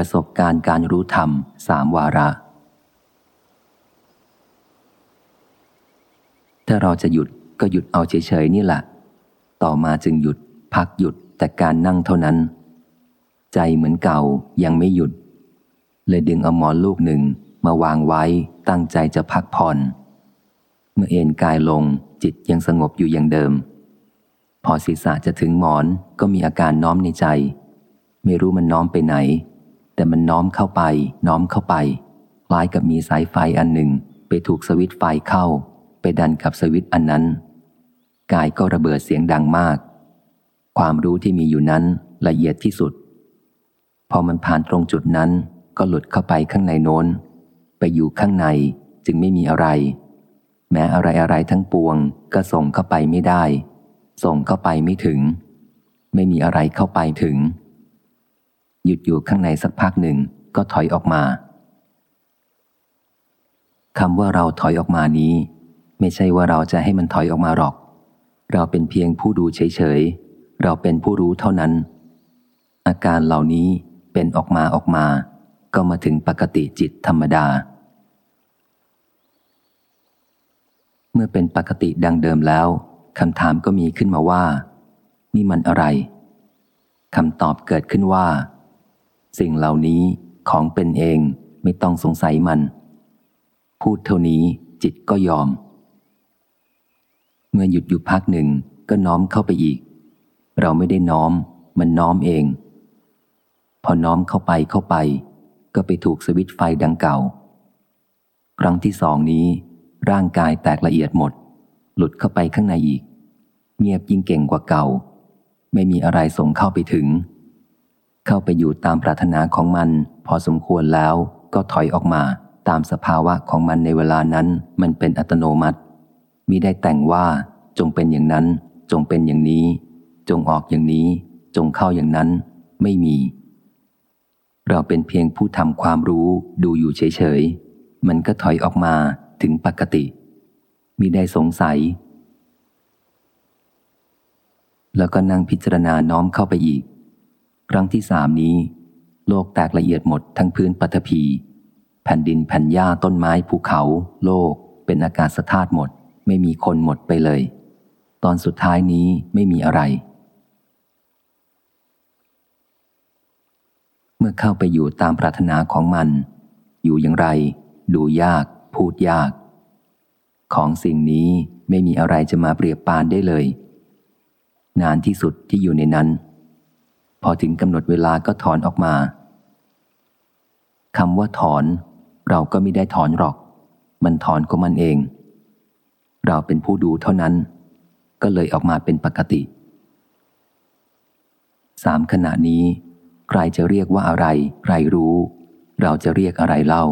ประสบการณ์การรู้ธรรมสามวาระ ถ้าเราจะหยุดก็หยุดเอาเฉยๆนี่แหละ ต่อมาจึงหยุด พักหยุดแต่การนั่งเท่านั้น ใจเหมือนเก่ายังไม่หยุด เลยดึงเอาหมอนลูกหนึ่งมาวางไว้ตั้งใจจะพักผ่อน เมื่อเอนกายลงจิตยังสงบอยู่อย่างเดิม พอศีรษะจะถึงหมอนก็มีอาการน้อมในใจ ไม่รู้มันน้อมไปไหน แต่มันน้อมเข้าไป น้อมเข้าไป คล้ายกับมีสายไฟอันหนึ่ง ไปถูกสวิตไฟเข้า ไปดันกับสวิตอันนั้น กายก็ระเบิดเสียงดังมาก ความรู้ที่มีอยู่นั้นละเอียดที่สุด พอมันผ่านตรงจุดนั้น ก็หลุดเข้าไปข้างในโน้น ไปอยู่ข้างในจึงไม่มีอะไร แม้อะไรอะไรทั้งปวง ก็ส่งเข้าไปไม่ได้ ส่งเข้าไปไม่ถึง ไม่มีอะไรเข้าไปถึง หยุดอยู่ข้างในสักพักหนึ่งก็ถอยออกมาคำว่าเราถอยออกมานี้ ไม่ใช่ว่าเราจะให้มันถอยออกมาหรอก เราเป็นเพียงผู้ดูเฉยๆ เราเป็นผู้รู้เท่านั้น อาการเหล่านี้เป็นออกมาออกมา ก็มาถึงปกติจิตธรรมดา เมื่อเป็นปกติดังเดิมแล้วคำถามก็มีขึ้นมาว่า นี่มันอะไรคำตอบเกิดขึ้นว่า สิ่งเหล่านี้ของเป็นเองไม่ต้องสงสัยมัน พูดเท่านี้จิตก็ยอม เมื่อหยุดอยู่พักหนึ่งก็น้อมเข้าไปอีก เราไม่ได้น้อม มันน้อมเอง พอน้อมเข้าไปเข้าไป ก็ไปถูกสวิตไฟดังเก่า ครั้งที่สองนี้ ร่างกายแตกละเอียดหมด หลุดเข้าไปข้างในอีก เงียบยิ่งเก่งกว่าเก่า ไม่มีอะไรส่งเข้าไปถึง เข้าไปอยู่ตามปรารถนาของมัน พอสมควรแล้วก็ถอยออกมาตามสภาวะของมันในเวลานั้นมันเป็นอัตโนมัติมิได้แต่งว่า จงเป็นอย่างนั้น จงเป็นอย่างนี้ จงออกอย่างนี้ จงเข้าอย่างนั้น ไม่มี เราเป็นเพียงผู้ทำความรู้ดูอยู่เฉยๆ มันก็ถอยออกมาถึงปกติมิได้สงสัย แล้วก็นั่งพิจารณาน้อมเข้าไปอีก ครั้งที่สามนี้ โลกแตกละเอียดหมดทั้งพื้นปฐพี แผ่นดินแผ่นหญ้าต้นไม้ภูเขา โลก เป็นอากาศธาตุหมด ไม่มีคนหมดไปเลย ตอนสุดท้ายนี้ไม่มีอะไร เมื่อเข้าไปอยู่ตามปรารถนาของมัน อยู่อย่างไร ดูยาก พูดยาก ของสิ่งนี้ไม่มีอะไรจะมาเปรียบปานได้เลย นานที่สุดที่อยู่ในนั้น พอถึงกำหนดเวลาก็ถอนออกมาคำว่าถอน เราก็ไม่ได้ถอนหรอก มันถอนของมันเอง เราเป็นผู้ดูเท่านั้น ก็เลยออกมาเป็นปกติสามขณะนี้ ใครจะเรียกว่าอะไร ใครรู้ เราจะเรียกอะไรเล่า